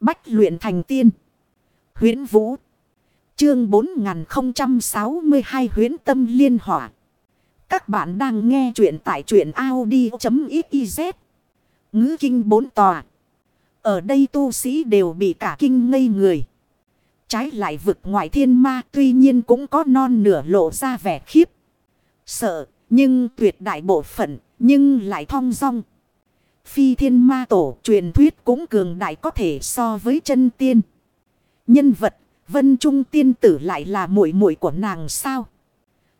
Bách luyện thành tiên. huyễn Vũ. Chương 4062 huyễn tâm liên hỏa. Các bạn đang nghe truyện tại truyện Audi.xyz. Ngữ kinh bốn tòa. Ở đây tu sĩ đều bị cả kinh ngây người. Trái lại vực ngoại thiên ma tuy nhiên cũng có non nửa lộ ra vẻ khiếp. Sợ, nhưng tuyệt đại bộ phận, nhưng lại thong dong. Phi thiên ma tổ truyền thuyết cũng cường đại có thể so với chân tiên. Nhân vật, vân trung tiên tử lại là muội muội của nàng sao?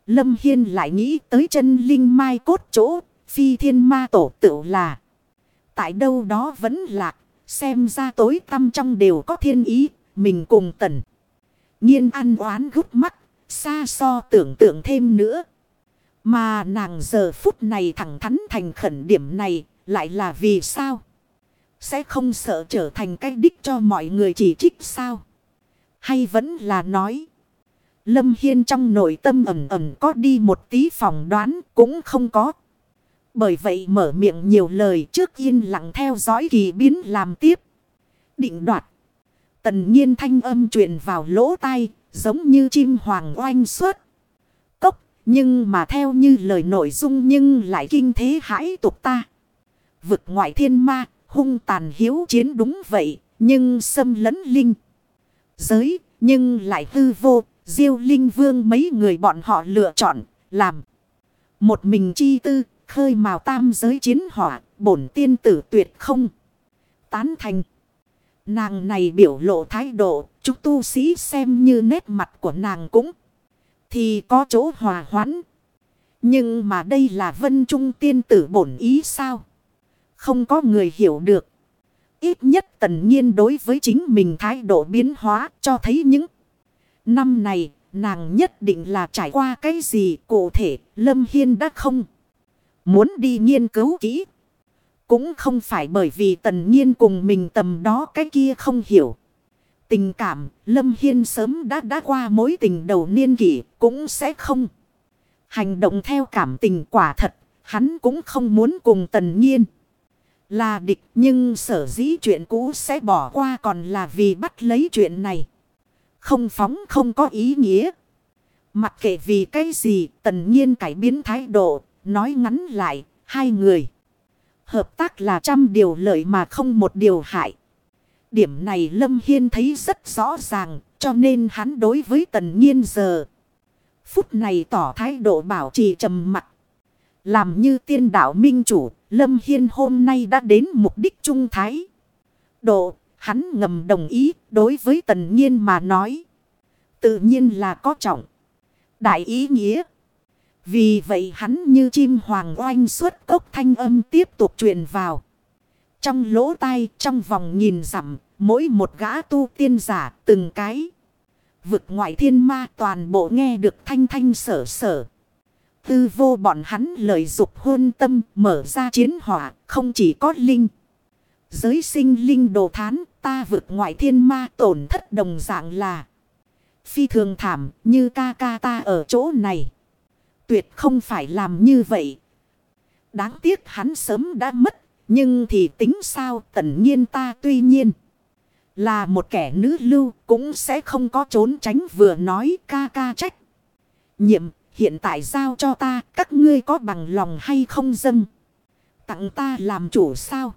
Lâm Hiên lại nghĩ tới chân linh mai cốt chỗ, phi thiên ma tổ tự là. Tại đâu đó vẫn lạc, xem ra tối tâm trong đều có thiên ý, mình cùng tần. Nhiên ăn oán gút mắt, xa so tưởng tượng thêm nữa. Mà nàng giờ phút này thẳng thắn thành khẩn điểm này, lại là vì sao? Sẽ không sợ trở thành cái đích cho mọi người chỉ trích sao? Hay vẫn là nói? Lâm Hiên trong nội tâm ẩm ẩm có đi một tí phỏng đoán cũng không có. Bởi vậy mở miệng nhiều lời trước yên lặng theo dõi kỳ biến làm tiếp. Định đoạt. Tần nhiên thanh âm truyền vào lỗ tai, giống như chim hoàng oanh suốt. Cốc, nhưng mà theo như lời nội dung nhưng lại kinh thế hãi tục ta. Vực ngoại thiên ma hung tàn hiếu chiến đúng vậy nhưng xâm lấn linh. Giới nhưng lại hư vô Diêu Linh Vương mấy người bọn họ lựa chọn, làm. Một mình chi tư, khơi mào tam giới chiến hỏa, bổn tiên tử tuyệt không. Tán thành. Nàng này biểu lộ thái độ, chúng tu sĩ xem như nét mặt của nàng cũng. Thì có chỗ hòa hoãn. Nhưng mà đây là vân trung tiên tử bổn ý sao? Không có người hiểu được. Ít nhất tần nhiên đối với chính mình thái độ biến hóa cho thấy những Năm này, nàng nhất định là trải qua cái gì cụ thể, Lâm Hiên đã không. Muốn đi nghiên cứu kỹ. Cũng không phải bởi vì tần nhiên cùng mình tầm đó cái kia không hiểu. Tình cảm, Lâm Hiên sớm đã đã qua mối tình đầu niên kỷ, cũng sẽ không. Hành động theo cảm tình quả thật, hắn cũng không muốn cùng tần nhiên. Là địch, nhưng sở dĩ chuyện cũ sẽ bỏ qua còn là vì bắt lấy chuyện này. Không phóng không có ý nghĩa. Mặc kệ vì cái gì, tần nhiên cải biến thái độ. Nói ngắn lại, hai người. Hợp tác là trăm điều lợi mà không một điều hại. Điểm này Lâm Hiên thấy rất rõ ràng. Cho nên hắn đối với tần nhiên giờ. Phút này tỏ thái độ bảo trì trầm mặt. Làm như tiên đạo minh chủ. Lâm Hiên hôm nay đã đến mục đích trung thái. Độ, Hắn ngầm đồng ý, đối với tần nhiên mà nói. Tự nhiên là có trọng. Đại ý nghĩa. Vì vậy hắn như chim hoàng oanh suốt cốc thanh âm tiếp tục truyền vào. Trong lỗ tai, trong vòng nhìn dặm, mỗi một gã tu tiên giả, từng cái. Vực ngoại thiên ma toàn bộ nghe được thanh thanh sở sở. Tư vô bọn hắn lợi dục hôn tâm mở ra chiến hỏa, không chỉ có linh. Giới sinh linh đồ thán, ta vượt ngoại thiên ma tổn thất đồng dạng là. Phi thường thảm như ca ca ta ở chỗ này. Tuyệt không phải làm như vậy. Đáng tiếc hắn sớm đã mất. Nhưng thì tính sao tần nhiên ta tuy nhiên. Là một kẻ nữ lưu cũng sẽ không có trốn tránh vừa nói ca ca trách. Nhiệm hiện tại giao cho ta các ngươi có bằng lòng hay không dâng. Tặng ta làm chủ sao.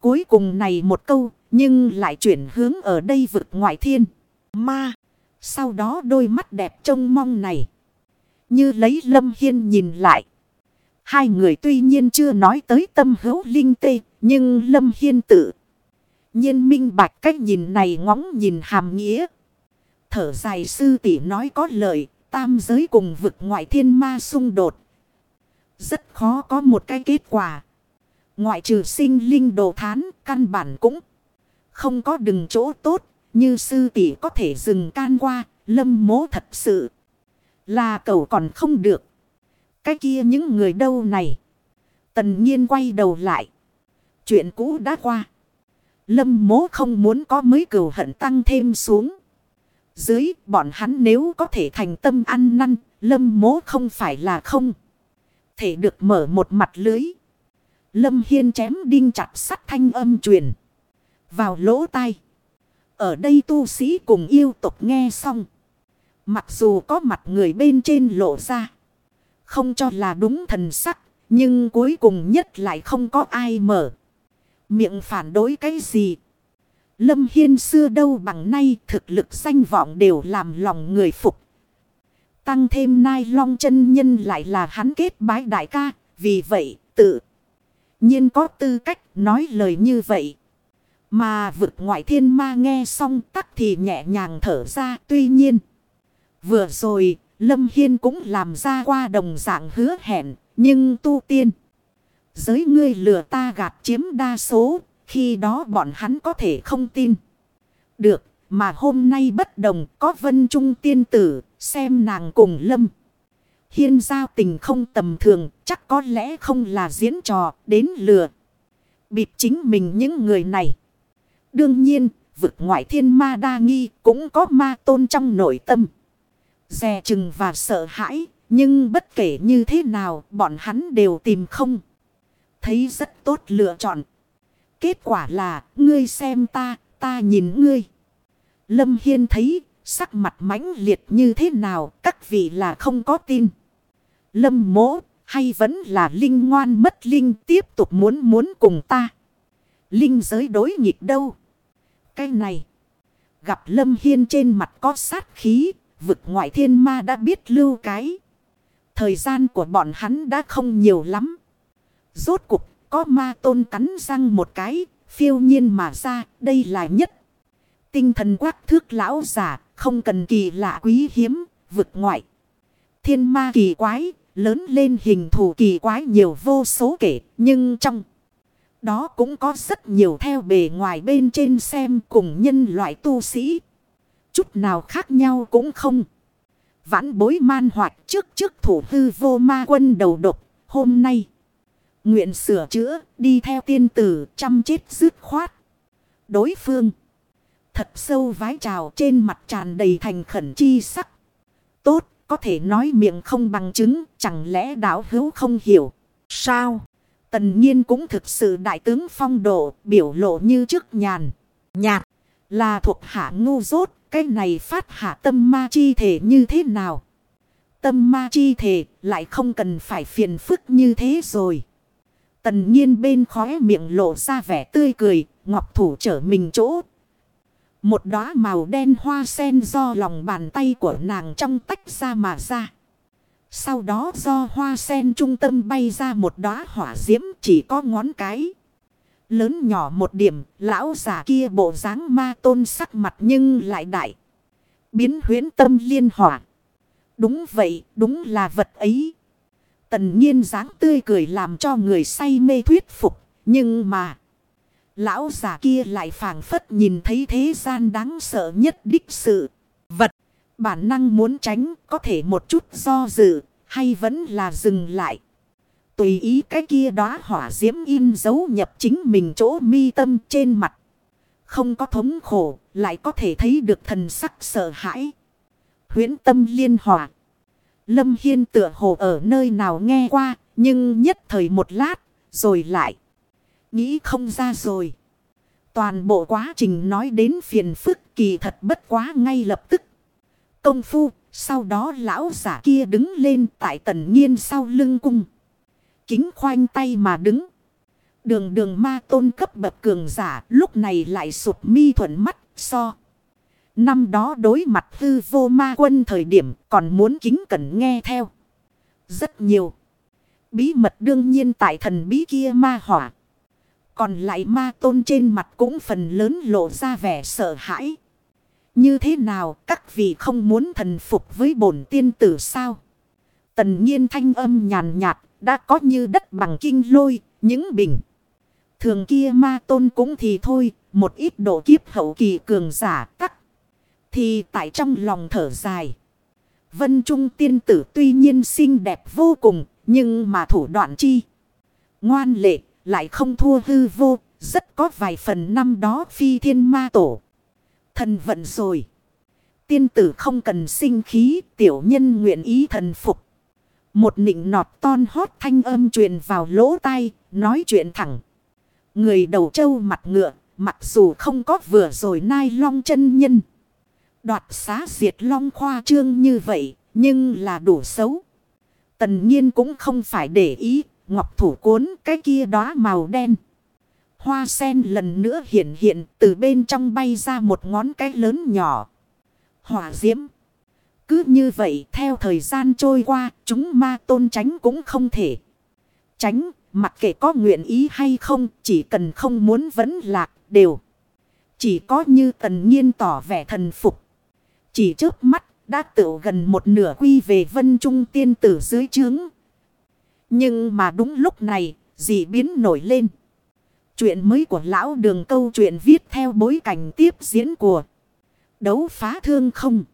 Cuối cùng này một câu, nhưng lại chuyển hướng ở đây vực ngoại thiên. Ma. Sau đó đôi mắt đẹp trông mong này. Như lấy Lâm Hiên nhìn lại. Hai người tuy nhiên chưa nói tới tâm hữu linh tê. Nhưng Lâm Hiên tự. nhiên minh bạch cách nhìn này ngóng nhìn hàm nghĩa. Thở dài sư tỷ nói có lời. Tam giới cùng vực ngoại thiên ma xung đột. Rất khó có một cái kết quả. Ngoại trừ sinh linh đồ thán, căn bản cũng không có đừng chỗ tốt, như sư tỷ có thể dừng can qua, lâm mố thật sự là cầu còn không được. Cái kia những người đâu này? Tần nhiên quay đầu lại. Chuyện cũ đã qua. Lâm mố không muốn có mới cửu hận tăng thêm xuống. Dưới bọn hắn nếu có thể thành tâm ăn năn, lâm mố không phải là không. Thể được mở một mặt lưới. Lâm Hiên chém đinh chặt sắt thanh âm truyền. Vào lỗ tai. Ở đây tu sĩ cùng yêu tục nghe xong. Mặc dù có mặt người bên trên lộ ra. Không cho là đúng thần sắc. Nhưng cuối cùng nhất lại không có ai mở. Miệng phản đối cái gì. Lâm Hiên xưa đâu bằng nay thực lực danh vọng đều làm lòng người phục. Tăng thêm nai long chân nhân lại là hắn kết bái đại ca. Vì vậy tự nhiên có tư cách nói lời như vậy. Mà vực ngoại thiên ma nghe xong tắc thì nhẹ nhàng thở ra, tuy nhiên. Vừa rồi Lâm Hiên cũng làm ra qua đồng dạng hứa hẹn, nhưng tu tiên. Giới ngươi lừa ta gạt chiếm đa số khi đó bọn hắn có thể không tin. Được mà hôm nay bất đồng có vân trung tiên tử xem nàng cùng Lâm. Hiên giao tình không tầm thường, chắc có lẽ không là diễn trò, đến lừa. Bịp chính mình những người này. Đương nhiên, vực ngoại thiên ma đa nghi cũng có ma tôn trong nội tâm. Dè chừng và sợ hãi, nhưng bất kể như thế nào, bọn hắn đều tìm không. Thấy rất tốt lựa chọn. Kết quả là, ngươi xem ta, ta nhìn ngươi. Lâm Hiên thấy, sắc mặt mãnh liệt như thế nào, các vị là không có tin. Lâm mỗ hay vẫn là linh ngoan mất linh tiếp tục muốn muốn cùng ta. Linh giới đối nghịch đâu. Cái này. Gặp Lâm Hiên trên mặt có sát khí. Vực ngoại thiên ma đã biết lưu cái. Thời gian của bọn hắn đã không nhiều lắm. Rốt cuộc có ma tôn cắn răng một cái. Phiêu nhiên mà ra. Đây là nhất. Tinh thần quát thước lão giả. Không cần kỳ lạ quý hiếm. Vực ngoại. Thiên ma kỳ quái lớn lên hình thù kỳ quái nhiều vô số kể, nhưng trong đó cũng có rất nhiều theo bề ngoài bên trên xem cùng nhân loại tu sĩ. Chút nào khác nhau cũng không. Vãn bối man hoạt trước trước thủ hư vô ma quân đầu độc, hôm nay. Nguyện sửa chữa, đi theo tiên tử, chăm chết dứt khoát. Đối phương. Thật sâu vái trào trên mặt tràn đầy thành khẩn chi sắc. Tốt, có thể nói miệng không bằng chứng, chẳng lẽ đảo hữu không hiểu. Sao? Tần nhiên cũng thực sự đại tướng phong độ, biểu lộ như trước nhàn. Nhạt, là thuộc hạ ngu dốt, cái này phát hạ tâm ma chi thể như thế nào? Tâm ma chi thể lại không cần phải phiền phức như thế rồi. Tần nhiên bên khóe miệng lộ ra vẻ tươi cười, ngọc thủ trở mình chỗ, một đóa màu đen hoa sen do lòng bàn tay của nàng trong tách ra mà ra. Sau đó do hoa sen trung tâm bay ra một đóa hỏa diễm chỉ có ngón cái. Lớn nhỏ một điểm, lão già kia bộ dáng ma tôn sắc mặt nhưng lại đại. Biến huyến tâm liên hỏa. Đúng vậy, đúng là vật ấy. Tần nhiên dáng tươi cười làm cho người say mê thuyết phục. Nhưng mà... Lão già kia lại phảng phất nhìn thấy thế gian đáng sợ nhất đích sự. Vật. Bản năng muốn tránh, có thể một chút do dự. Hay vẫn là dừng lại. Tùy ý cái kia đó hỏa diễm in dấu nhập chính mình chỗ mi tâm trên mặt. Không có thống khổ. Lại có thể thấy được thần sắc sợ hãi. huyễn tâm liên hỏa. Lâm Hiên tựa hồ ở nơi nào nghe qua. Nhưng nhất thời một lát. Rồi lại. Nghĩ không ra rồi. Toàn bộ quá trình nói đến phiền phức kỳ thật bất quá ngay lập tức. Công phu, sau đó lão giả kia đứng lên tại tần nhiên sau lưng cung. Kính khoanh tay mà đứng. Đường đường ma tôn cấp bậc cường giả lúc này lại sụp mi thuận mắt so. Năm đó đối mặt hư vô ma quân thời điểm còn muốn kính cẩn nghe theo. Rất nhiều. Bí mật đương nhiên tại thần bí kia ma hỏa. Còn lại ma tôn trên mặt cũng phần lớn lộ ra vẻ sợ hãi. Như thế nào các vị không muốn thần phục với bổn tiên tử sao? Tần nhiên thanh âm nhàn nhạt đã có như đất bằng kinh lôi, những bình. Thường kia ma tôn cũng thì thôi, một ít độ kiếp hậu kỳ cường giả các. Thì tại trong lòng thở dài. Vân Trung tiên tử tuy nhiên xinh đẹp vô cùng, nhưng mà thủ đoạn chi. Ngoan lệ lại không thua hư vô, rất có vài phần năm đó phi thiên ma tổ. Thần vận rồi. Tiên tử không cần sinh khí, tiểu nhân nguyện ý thần phục. Một nịnh nọt ton hót thanh âm truyền vào lỗ tai, nói chuyện thẳng. Người đầu trâu mặt ngựa, Mặc dù không có vừa rồi nai long chân nhân. Đoạt xá diệt long khoa trương như vậy. Nhưng là đủ xấu. Tần nhiên cũng không phải để ý. Ngọc thủ cuốn cái kia đó màu đen. Hoa sen lần nữa hiện hiện, từ bên trong bay ra một ngón cái lớn nhỏ. Hỏa diễm. Cứ như vậy, theo thời gian trôi qua, chúng ma tôn tránh cũng không thể. Tránh, mặc kệ có nguyện ý hay không, chỉ cần không muốn vẫn lạc, đều. Chỉ có như tần nhiên tỏ vẻ thần phục. Chỉ trước mắt, đã tự gần một nửa quy về vân trung tiên tử dưới trướng. Nhưng mà đúng lúc này, dị biến nổi lên. Chuyện mới của lão đường câu chuyện viết theo bối cảnh tiếp diễn của đấu phá thương không.